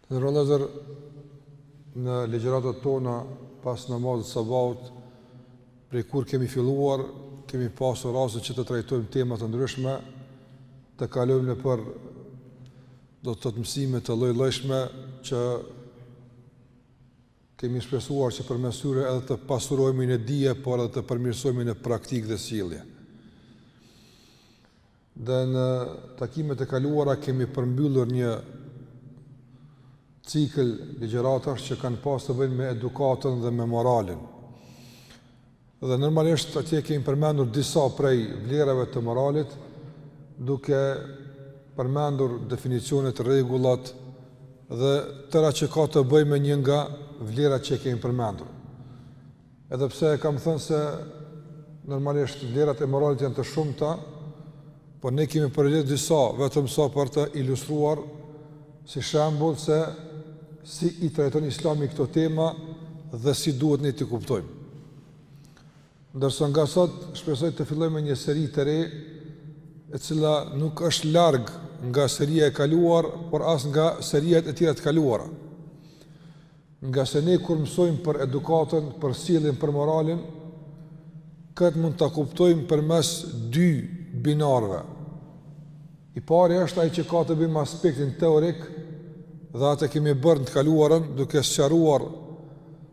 Të nderuar vëllezër, në ligjëratat tona pas namazit të sabahut, prej kur kemi filluar, kemi pasur rastet që të trajtojmë tema të ndryshme, të kalojmë nëpër do të thotë mësime të llojllojshme që kemi shpresuar që përmes tyre edhe të pasurohemi në dije, por edhe të përmirësohemi në praktikë dhe sjellje. Dhe në takimet e kaluara kemi përmbyllur një cikël ligjëratash që kanë pas të bëjnë me edukatën dhe me moralin. Dhe normalisht atje kemi përmendur disa prej vlerave të moralit, duke përmendur definicionet, rregullat dhe tërë atë që ka të bëjë me një nga vlerat që kemi përmendur. Edhe pse e kam thënë se normalisht vlerat e moralit janë të shumta, por ne kemi përzgjedhur disa, vetëm sa për të ilustruar, si shembull se si i trajton islami këto tema dhe si duhet ne t'i kuptojmë. Ndërsa nga sot, shpresoj të fillojmë me një seri të re, e cila nuk është larg nga seria e kaluar, por as nga seritë e tjera të kaluara. Ngase ne kur mësojmë për edukatën, për sjelljen, për moralin, këtë mund ta kuptojmë përmes dy binarëve. I pari është ai që ka të bëjë me aspektin teorik dhe atë e kemi bërë në të kaluarën duke sqaruar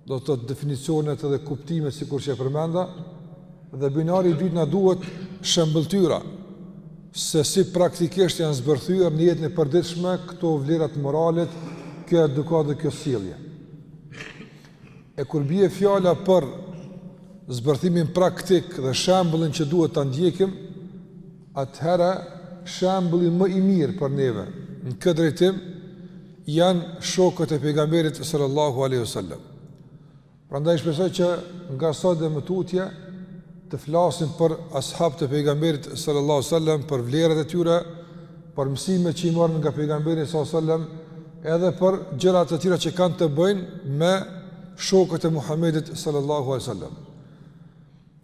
do të thotë definicionet dhe kuptimet sikur që e përmenda. Dhe binari i dytë na duhet shëmbëlltyra se si praktikisht janë zbërthyer në jetën e përditshme këto vlera të moralit, kjo edukatë dhe kjo sjellje. E kur bie fjala për zbërthimin praktik dhe shembullin që duhet ta ndjekim, atëherë shembulli më i mirë për neve në këtë drejtim janë shokët e pejgamberit sallallahu alaihi wasallam. Prandaj shpresoj që nga sot dhe më tutje të flasim për ashabët e pejgamberit sallallahu alaihi wasallam, për vlerat e tyre, për mësimet që i morën nga pejgamberi sallallahu alaihi wasallam, edhe për gjëra të tjera që kanë të bëjnë me shokët e Muhamedit sallallahu alaihi wasallam.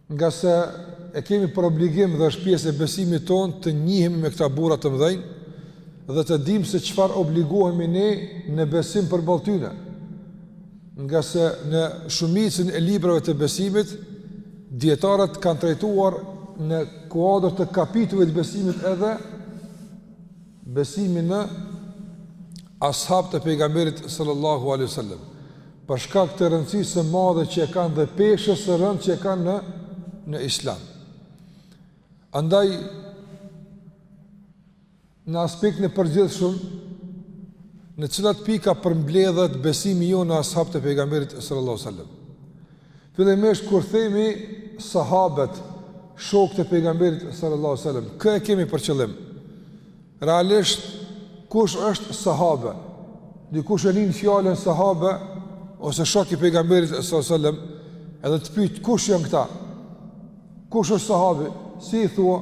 Ngase e kemi për obligim dhe është pjesë e besimit tonë të njihemi me këta burra të mëdhenj dhe të dimë se çfarë obligohemi ne në besim përballë tyre. Ngase në shumicën e librave të besimit dijetarët kanë trajtuar në kuadër të kapitujve të besimit edhe besimin në ashabët e pejgamberit sallallahu alaihi wasallam. Për shkak të rëndësisë së madhe që e kanë dhe peshës së rëndë që e kanë në në Islam. Andaj në aspektin e përgjithshëm në cilat pika përmbledhet besimi ynë në ashab të pejgamberit sallallahu alajhi wasallam. Fillimisht kur themi sahabët, shokët e pejgamberit sallallahu alaihi wasallam, kë e kemi për qëllim? Realisht kush është sahabe? Dikush e nin fjalën sahabe ose shok i pejgamberit sallallahu alaihi wasallam, edhe të pyet kush janë këta? Kush është sahabi? Si i thua?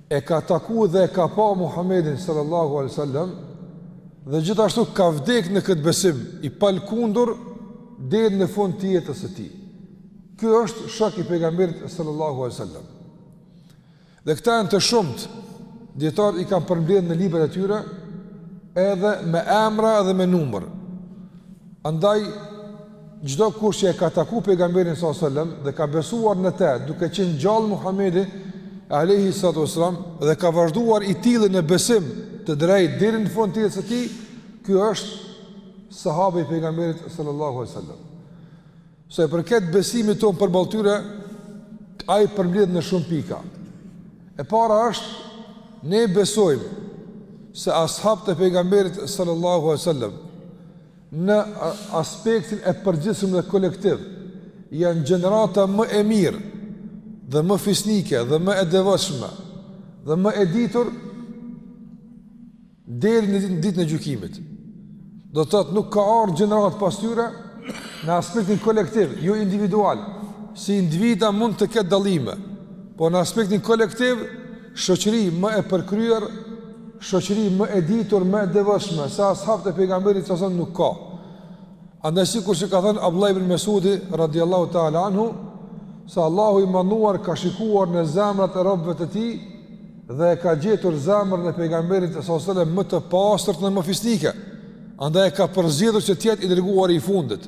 e ka taku dhe e ka pa Muhammedin sallallahu alaihi wasallam dhe gjithashtu ka vdek në këtë besim i palëkundur deri në fund të jetës së tij. Ky është shok i pejgamberit sallallahu alaihi wasallam. Dhe këta janë të shumtë dijetarët i kanë përmbledh në librat e tyre edhe me emra edhe me numër. Andaj Çdo kush që e ka taku pejgamberin salallahu selam dhe ka besuar në të, duke qenë gjallë Muhamedi alaihi salatu wasalam dhe ka vazhduar i tillë në besim të drejtë deri në fund të jetës së tij, ky është sahabi i pejgamberit sallallahu alaihi wasallam. Sa i përket besimit tonë përballë tyre ai përmblidhet në shumë pika. E para është ne besojmë se ashabët e pejgamberit sallallahu alaihi wasallam në aspektin e përgjithshëm dhe kolektiv, janë gjenerata më e mirë dhe më fisnike dhe më e devotshme dhe më e ditur deri në ditën e gjykimit. Do të thotë nuk ka ardh gjeneratë pas tyre në aspektin kolektiv, jo individual. Si individa mund të ketë dallime, po në aspektin kolektiv Shoqëri më e përkryer, shoqëri më e ditur, më e devotshme se ashabët e pejgamberit salallahu selam nuk ka. Andaj sikur që ka thënë Abdullah ibn Mesudi radhiyallahu ta'ala anhu, se Allahu i madhëruar ka shikuar në zemrat e robëve të tij dhe e ka gjetur zemrën e pejgamberit sallallahu alaihi wasallam më të pastërt dhe më fisnike. Andaj e ka përzgjedhur që të jetë i dërguari i fundit.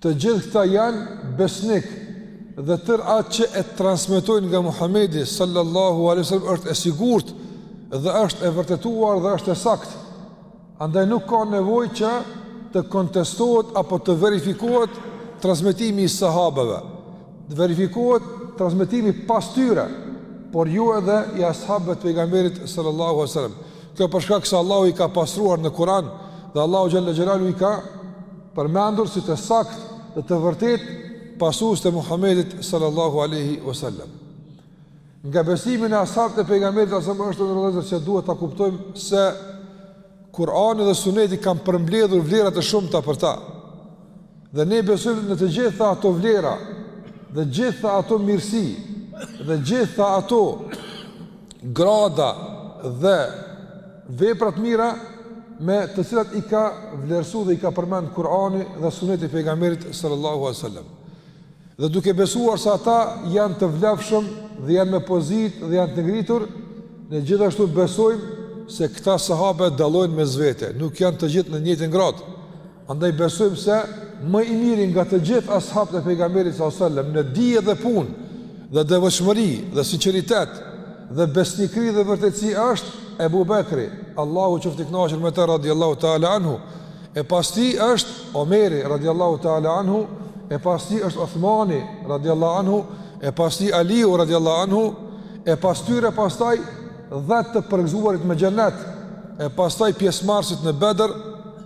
Të gjithë këta janë besnikë dhe tërë atë që e transmetojnë nga Muhamedi sallallahu alaihi wasallam është e sigurt dhe është e vërtetuar dhe është e saktë. Andaj nuk ka nevojë që të kontestohet apo të verifikohet transmetimi i sahabeve. Të verifikohet transmetimi pas tyre, por jo edhe i ashabëve të pejgamberit sallallahu alaihi wasallam. Kjo për shkak se Allahu i ka pasruar në Kur'an dhe Allahu xhelle xhelaluhu i ka përmendur si të saktë dhe të vërtetë pasues të Muhamedit sallallahu alaihi wasallam. Nga besimi në ashabët e pejgamberit asam është edhe se duhet ta kuptojmë se Kur'ani dhe Suneti kanë përmbledhur vlera të shumta për ta. Dhe ne besojmë në të gjitha ato vlera dhe gjitha ato mirësi dhe gjitha ato grada dhe vepra të mira me të cilat i ka vlerësu dhe i ka përmend Kurani dhe Suneti i Pejgamberit sallallahu alaihi wasallam. Dhe duke besuar se ata janë të vlefshëm dhe janë me pozitë dhe janë të ngritur, ne gjithashtu besojmë se këta sahabe dallojnë mes vete, nuk janë të gjithë në njëjtën gradë. Andaj besojmë se më i miri nga të gjithë ashabët e pejgamberit sallallahu alajhi wasallam në dije dhe punë, dhe devotshmëri dhe sinqeritet dhe besnikëri dhe vërtetësi është Ebu Bekri, Allahu qoftë i kënaqur me të radiallahu ta'ala anhu, e pas tij është Omeri radiallahu ta'ala anhu, e pas tij është Othmani radiallahu anhu, e pas tij Aliu radiallahu anhu, e pas tyre pastaj dhjetë të përgëzuarit me xhennet, e pastaj pjesëmarrësit në Bedër,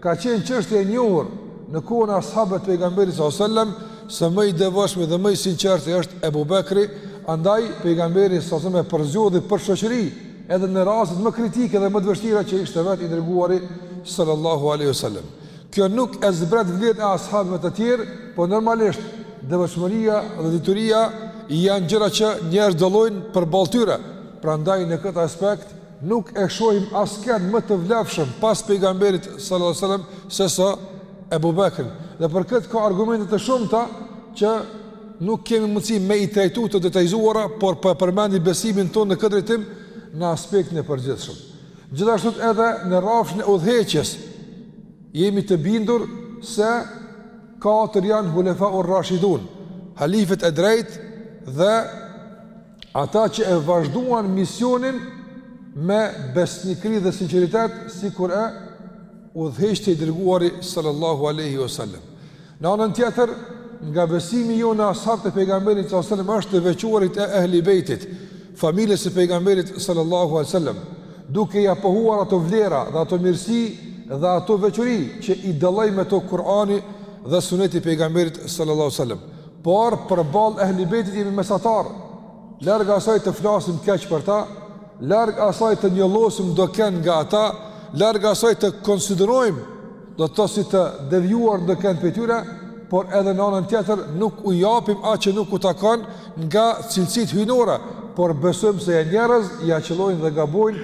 Ka qenë çështje e njohur në kohën e ashabëve të pejgamberit sallallahu alajhi wasallam se më i devotshmi dhe më i sinqerti është Ebu Bekri, andaj pejgamberi sallallahu alajhi wasallam e përzgjodhi për shoqëri edhe në rastet më kritike dhe më të vështira që ishte vetë i dërguari sallallahu alajhi wasallam. Kjo nuk e zbret vlerën e ashabëve të tjerë, por normalisht devotshmëria dhe dituria janë gjëra që njerëzit dallojnë përballë tyre. Prandaj në këtë aspekt Nuk e shohim askend më të vlefshëm pas Pejgamberit sallallahu alajhi wasallam sesa Ebu Bekrin. Dhe për këtë ka argumente të shumta që nuk kemi mundësi me i trajtu të detajzuara, por po e përmendi besimin tonë në këtë drejtim në aspektin e përgjithshëm. Gjithashtu edhe në rrafshin e udhëheqjes jemi të bindur se katër janë hulefa ur rashidun, halifet e drejtë dhe Ata që e vazhduan misionin me besnikëri dhe sinqeritet, sikur e udhëheqte i dërguari sallallahu alaihi wasallam. Në anën tjetër, nga besimi jonë në ashabët e pejgamberit sallallahu alaihi wasallam është të veçuarit e ehli bejtit, familjes së pejgamberit sallallahu alaihi wasallam, duke ia pohuar ato vlera dhe ato mirësi dhe ato veçori që i dalloi me to Kur'ani dhe Suneti i pejgamberit sallallahu alaihi wasallam. Por përballë Ehlibejtit jemi mesatarë, larg asaj të flasim keq për ta, larg asaj të njollosim do kënd nga ata, larg asaj të konsiderojmë do ta si të devijuar do kënd prej tyre, por edhe në anën tjetër nuk u japim atë që nuk u takon nga cilësitë hyjnore, por besojmë se janë njerëz, ia qëllojnë dhe gabojnë,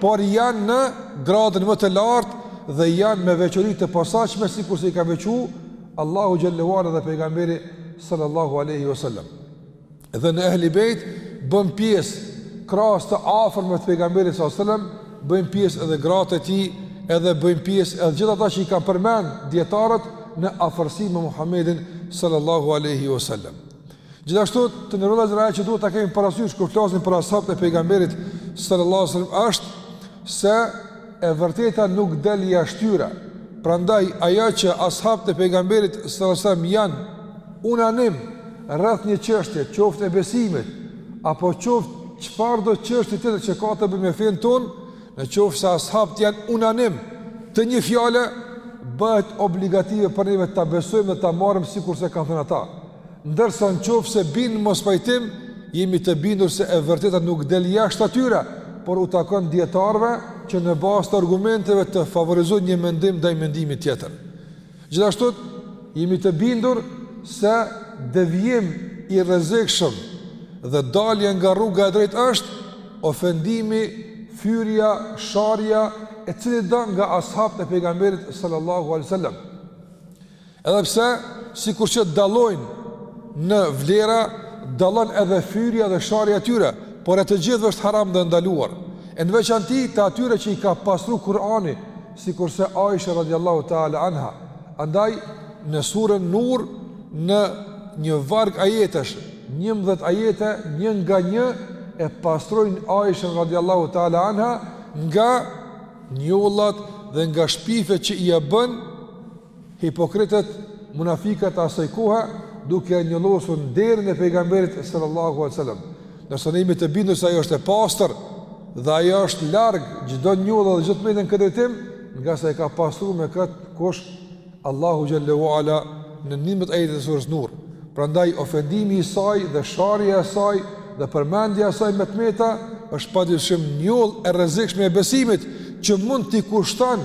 por janë në gradën më të lartë dhe janë me veçori të posaçme sikurse i ka veçuar Allahu xhallahu ala dhe pejgamberi sallallahu alaihi wasallam dhe në ehli bejt bëjnë pjesë krahas të afërmve të pejgamberit sallallahu alaihi wasallam bëjnë pjesë edhe gratë e tij edhe bëjnë pjesë edhe gjithë ata që i kanë përmend dijetarët në afërsi me Muhamedin sallallahu alaihi wasallam Gjithashtu të nderuar vëllezër ajo që duhet ta kemi parasysh kur flasim për ashabët e pejgamberit sallallahu alajhi wasallam është se e vërteta nuk del jashtë tyre. Prandaj ajo që ashabët e pejgamberit sallallahu alajhi wasallam janë unanim rreth një çështje, qoftë e besimit apo qoftë çfarëdo çështje tjetër që ka të bëjë me fenë tonë, në qoftë se ashabët janë unanim te një fjalë bëhet obligative për neve ta besojmë dhe ta marrim sikurse kanë thënë ata. ndërsa në qoftë se bien në mospajtim, jemi të bindur se e vërteta nuk del jashtë atyre, por u takon dijetarëve që në bazë të argumenteve të favorizojnë një mendim ndaj mendimit tjetër. Gjithashtu, jemi të bindur se devijim i rrezikshëm dhe dalje nga rruga e drejtë është ofendimi, fyerja, sharja e cilitdo nga ashabët e pejgamberit sallallahu alai sallam. Edhe pse, sikur që dallojnë në vlera, dallon edhe fyerja dhe sharja e tyre, por e të gjithëve është haram dhe e ndaluar. E në veçanti të atyre që i ka pastru Kur'ani, sikurse Aisha radhiyallahu ta'ala anha. Andaj në suren Nur në një varg ajetesh, 11 ajete, një nga një e pastrojnë Aishen radhiyallahu ta'ala anha nga njollat dhe nga shpifjet që ia bën hipokritët, munafikat e asaj kohe, duke e njollosur nderin e pejgamberit sallallahu alaihi wasallam. Ndërsa ne jemi të bindur se ajo është e pastër dhe ajo është larg çdo njolle dhe çdo të mete në këtë drejtim, ngase e ka pastruar me këtë kush Allahu xhallahu ala në 11 ajete të sures Nur. Prandaj ofendimi i saj dhe sharja e saj dhe përmendja e saj me të meta është padyshim njollë e rrezikshme e besimit që mund t'i kushton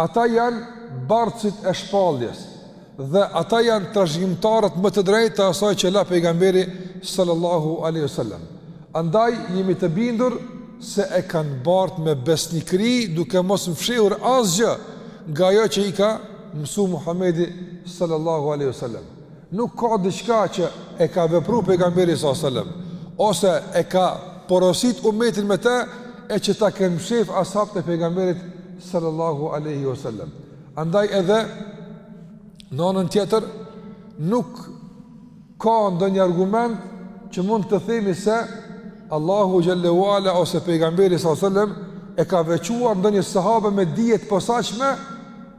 Ata janë bartësit e shpalljes dhe ata janë trashëgimtarët më të drejtë të asaj që la Pejgamberi sallallahu alaihi wasallam. Andaj jemi të bindur se e kanë bartë me besnikëri duke mos fshehur asgjë nga ajo që i ka mësuar Muhamedi sallallahu alaihi wasallam. Nuk ka diçka që e ka vepru Pejgamberi salallahu alejhi ve selem, ose e ka porosit umetin me te, e që ta kenë mshef ashabët e Pejgamberit sallallahu alejhi ve selem. Andaj edhe, në anën tjetër, nuk ka ndonjë argument që mund të themi se Allahu xhele ve ala ose Pejgamberi salallahu alejhi ve selem e ka veçuar ndonjë sahabe me dije të posaçme,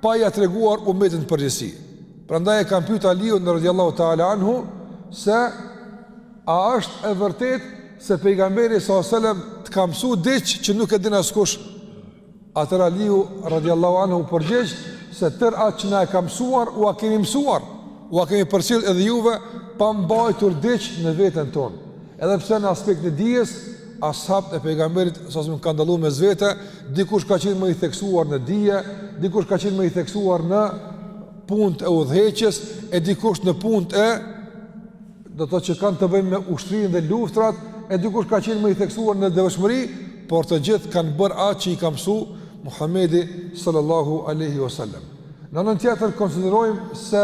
pa ia treguar umetit në përgjithësi. Prandaj e kanë pyet Aliun radiallahu ta'ala anhu se a është e vërtetë se pejgamberi s.a.s. të ka mësu diç që nuk e din askush atëherë Aliu radiallahu anhu u përgjigj se tërë atë që na e ka mësuar ua kemi mësuar ua kemi përcjell edhe juve pa mbajtur diç në veten tonë edhe pse në aspektin e dijes ashabët e pejgamberit s.a.s. kanë dallu mes vete dikush ka qenë më i theksuar në dije, dikush ka qenë më i theksuar në punët e udhëheqjes, e dikush në punët e do të që kanë të bëjnë me ushtrinë dhe luftrat, e dikush ka qenë më i theksuar në devotshmëri, por të gjithë kanë bërë atë që i ka mësu Muhammedi sallallahu aleyhi wasallam. Në anën tjetër konsiderojmë se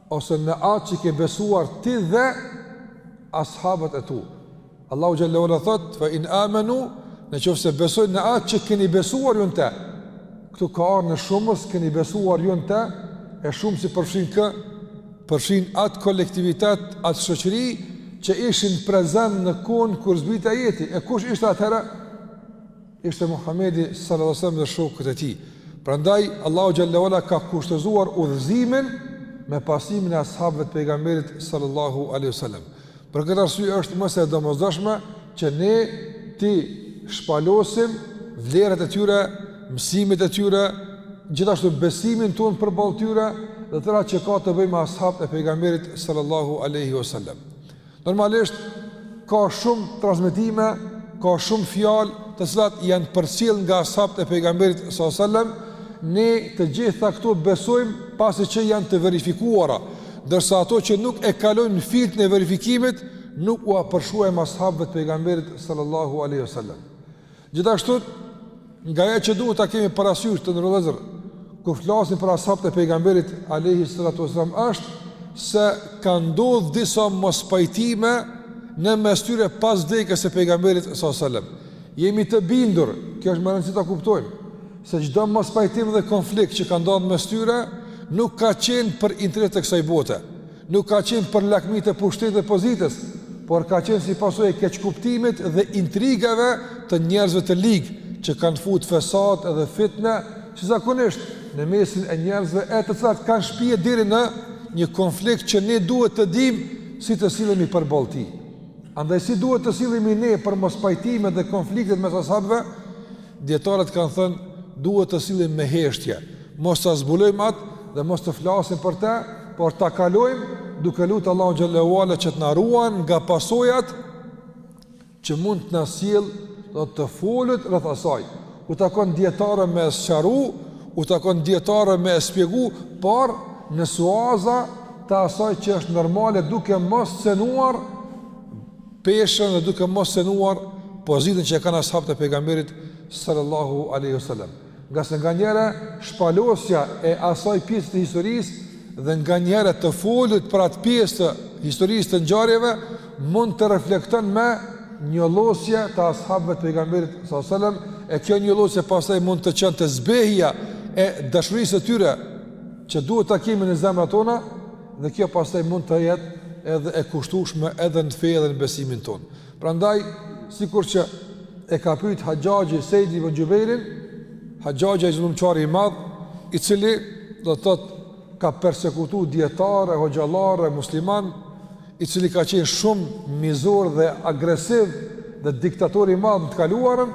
ose në atë që ke besuar ti dhe ashabët e tu. Allahu xhele ve ala thotë, fa in amenu, në qoftë se besojnë në atë që keni besuar ju në te. Këtu ka ardhë në shumës, keni besuar ju në te, e shumësi përfshin kë, përfshin atë kolektivitet, atë shoqëri, që ishin prezent në kohën kur zbriti ajeti. E kush ishte atëherë? Ishte Muhamedi sallallahu alaihi wasallam dhe shokët e tij. Prandaj Allahu xhele ve ala ka kushtëzuar udhëzimin me pasimin e ashabëve të pejgamberit sallallahu alaihi wasallam. Për këtë arsye është më se e domosdoshme që ne t'i shpalosim vlerat e tyre, mësimet e tyre, gjithashtu besimin tonë përballë tyre dhe tërë atë që ka të bëjë me ashabët e pejgamberit sallallahu alaihi wasallam. Normalisht ka shumë transmetime, ka shumë fjalë të cilat janë përcjell nga ashabët e pejgamberit sallallahu alajhi wasallam, ne të gjitha këto i besojmë pasi që janë të verifikuara, ndërsa ato që nuk e kalojnë filtrin e verifikimit nuk ua përshkruajmë ashabëve të pejgamberit sallallahu alajhi wasallam. Gjithashtu, nga ajo që duhet ta kemi parasysh të nderuar vëllezër, kur flasim për ashabët e pejgamberit alejhi salatu ve selam, është se ka ndodhë disa mospajtime në mes tyre pas vdekjes së pejgamberit alejhi selam. Jemi të bindur, kjo është me rëndësi ta kuptojmë, se çdo mospajtim dhe konflikt që ka ndodhë mes tyre, nuk ka qenë për interes të kësaj bote, Nuk ka qenë për lakmi të pushtetit dhe pozitës, por ka qenë si pasojë e keqkuptimit dhe intrigave të njerëzve të ligë, që kanë futë fesad dhe fitne, si zakonisht, në mesin e njerëzve e të cilat kanë shpie deri në një konflikt që ne duhet të dimë si të sillemi përballë tij. Andaj si duhet të sillemi ne për mospajtimet dhe konfliktet mes ashabëve? Dijetarët kanë thënë, duhet të sillemi me heshtje, mos ta zbulojmë atë dhe mos të flasim për të, por ta kalojmë duke lutur Allahun xhallahu ala që të na ruajë nga pasojat që mund të na sjell të folurit rreth asaj. U takon dijetarëve me sqaru, u takon dijetarëve me shpjegu, por në suaza të asaj që është normale duke mos cenuar peshën dhe duke mos cenuar pozitën që e kanë ashabët e pejgamberit sallallahu alaihi wasallam. Ngase nganjëherë shpalosja e asaj pjesë të historisë dhe nganjëherë të folurit për atë pjesë të historisë të ngjarjeve mund të reflekton me njollosje të ashabëve të pejgamberit sallallahu alaihi wasallam, e kjo njollosje pastaj mund të çon te zbehja e dashurisë së tyre që duhet ta kemi në zemrat tona Dhe kjo pastaj mund të jetë edhe e kushtueshme edhe në fe dhe në besimin tonë. Prandaj, sikur që e ka pyet Haxhaxhi Sejd ibn Xhubejrin, Haxhaxhi ai zullumqari i madh, i cili do të thotë ka persekutu dijetarë, hoxhallarë, muslimanë, i cili ka qenë shumë mizor dhe agresiv dhe diktator i madh në të kaluarën,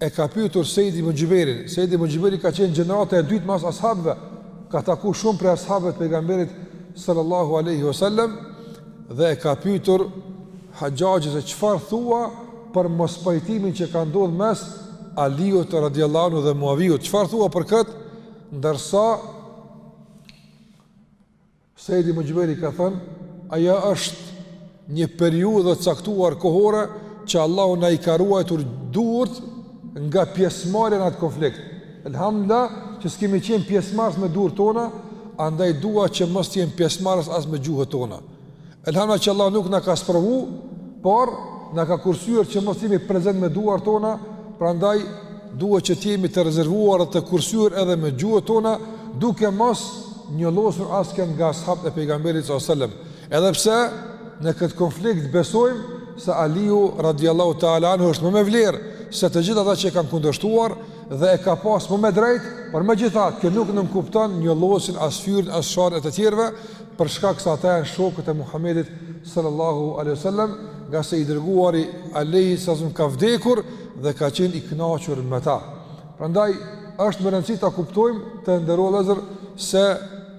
E ka pyetur Sejd ibn Xhubejrin, Sejd ibn Xhubejri ka qenë gjenerata e dytë mas ashabëve, ka taku shumë prej ashabëve të pejgamberit sallallahu alaihi wasallam dhe e ka pyetur Haxhaxhi se çfarë thua për mospajtimin që ka ndodhur mes Aliut radhiyallahu anhu dhe Muaviut, çfarë thua për këtë? Ndërsa Sejd ibn Xhubejri ka thënë, Ajo është një periudhë e caktuar kohore që Allahu na i ka ruajtur duart nga pjesëmarrja në atë konflikt. Elhamdullah që s'kemi qenë pjesëmarrës me duart tona, andaj dua që mos të jem pjesëmarrës as me gjuhët tona. Elhamdullah që Allah nuk na ka sprovu, por na ka kursyer që mos të jemi prezent me duart tona, prandaj duhet që të jemi të rezervuar dhe të kursyer edhe me gjuhët tona, duke mos njollosur askënd nga ashabët e pejgamberit sallallahu alajhi wasallam. Edhe pse në këtë konflikt besojmë se Aliu radhiyallahu ta'ala anhu është më me vlerë se të gjithë ata që e kanë kundërshtuar dhe e ka pas më me drejt, por megjithatë kjo nuk nënkupton njollosjen as fyerjen as sharjen e të tjerëve, për shkak se ata janë shokët e Muhamedit sallallahu alaihi wasallam, nga se i dërguari alaihi wasallam ka vdekur dhe ka qenë i kënaqur me ta. Prandaj është me rëndësi ta kuptojmë të nderuar vëllezër se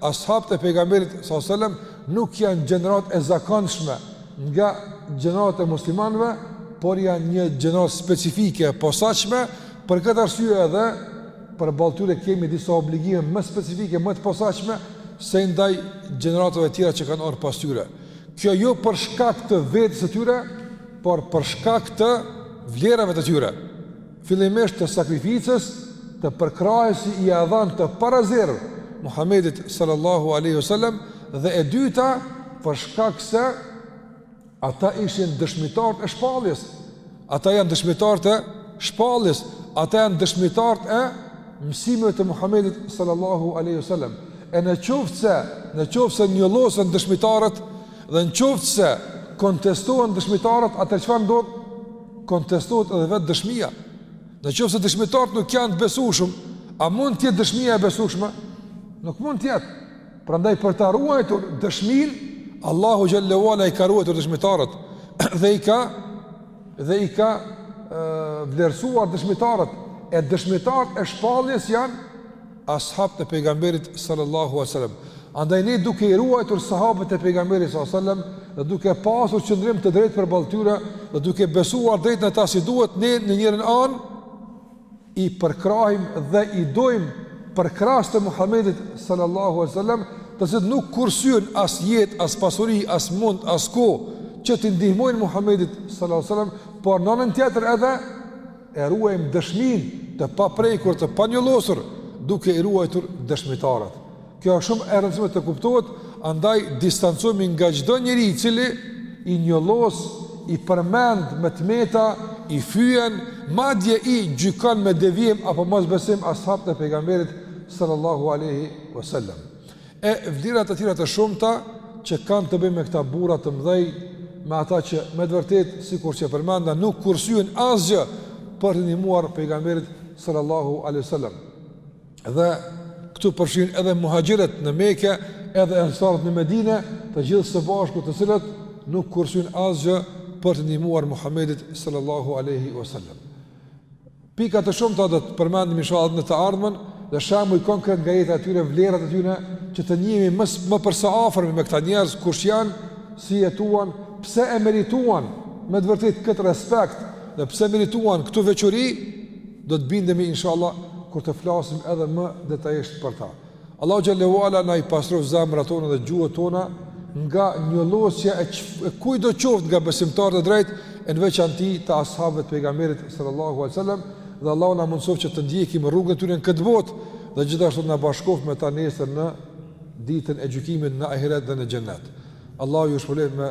ashabët e pejgamberit sallallahu alaihi wasallam nuk janë gjeneratë e zakonshme nga gjeneratat e muslimanëve, por janë një gjeneratë specifike e posaçme, për këtë arsye edhe përballë tyre kemi disa obligime më specifike, më të posaçme se ndaj gjeneratave të tjera që kanë ardhur pas tyre. Kjo jo për shkak të vetes së tyre, por për shkak të vlerave të tyre. Fillimisht të sakrificës, të përkrahjes që ia dhanë të parezervë Muhamedit sallallahu alaihi wasallam dhe e dyta për shkak se Ata ishin dëshmitarët e shpalljes. Ata janë dëshmitarët e shpalljes. Ata janë dëshmitarët e mësimeve të Muhamedit sallallahu alaihi wasallam. E në qoftë se, në qoftë se njollosen dëshmitarët dhe në qoftë se kontestohen dëshmitarët, atëherë çfarë ndodh? Kontestohet edhe vetë dëshmia. Në qoftë se dëshmitarët nuk janë të besueshëm, a mund të jetë dëshmia e besueshme? Nuk mund të jetë. Prandaj për ta ruajtur dëshminë, Allahu xhelle ue ala i ka ruajtur dëshmitarët dhe i ka dhe i ka vlerësuar dëshmitarët. E dëshmitarët e shpalljes janë ashabët e pejgamberit sallallahu alaihi wasallam. Andaj ne duke i ruajtur sahabët e pejgamberit sallallahu alaihi wasallam dhe duke pasur qëndrim të drejtë përballë tyre dhe duke besuar drejt në ta si duhet ne në njërën anë i përkrahim dhe i dojmë përkrahësit e Muhamedit sallallahu alaihi wasallam, të cilët nuk kursyen as jetë, as pasuri, as mund, as kohë që t'i ndihmojnë Muhamedit sallallahu alaihi wasallam, por në anën tjetër edhe e ruajmë dëshminë të paprekur, të panjollosur, duke i ruajtur dëshmitarët. Kjo është shumë e rëndësishme të kuptohet, andaj distancohemi nga çdo njeri i cili i njollos, i përmend me të meta, i fyen, madje i gjykon me devijim apo mosbesim ashabët e Pejgamberit sallallahu alejhi ve sellem. E vlera të tjera të shumta që kanë të bëjnë me këta burra të mëdhenj, me ata që me të vërtetë sikur që përmenda nuk kursyen asgjë për të ndihmuar Pejgamberin sallallahu alejhi ve sellem. Dhe këtu përfshihen edhe muhaxhirët në Mekë, edhe ensarët në Medinë, të gjithë së bashku të cilët nuk kursyen asgjë për t'i ndihmuar Muhamedit sallallahu alaihi wasallam. Pika të shumta do të përmendim inshallah në të ardhmen, dhe shembuj konkretë nga jeta e tyre, vlerat e tyre që të njihemi më për së afërmi me këta njerëz kush janë, si jetuan, pse e merituan me të vërtetë këtë respekt dhe pse i merituan këto veçori, Do të bindemi inshallah kur të flasim edhe më detajisht për ta. Allahu xhallahu ala na i pastroftë zemrat tona dhe gjuhët tona nga njollosja e, e kujtdo qoftë nga besimtarët e drejtë, e në veçanti të ashabëve të pejgamberit sallallahu alaihi wasallam dhe Allahu na mundësoftë që të ndjekim rrugën e tyre në këtë botë dhe gjithashtu na bashkoftë me ta nesër në ditën e gjykimit në ahiret dhe në xhennet. Allahu ju shpërbleftë me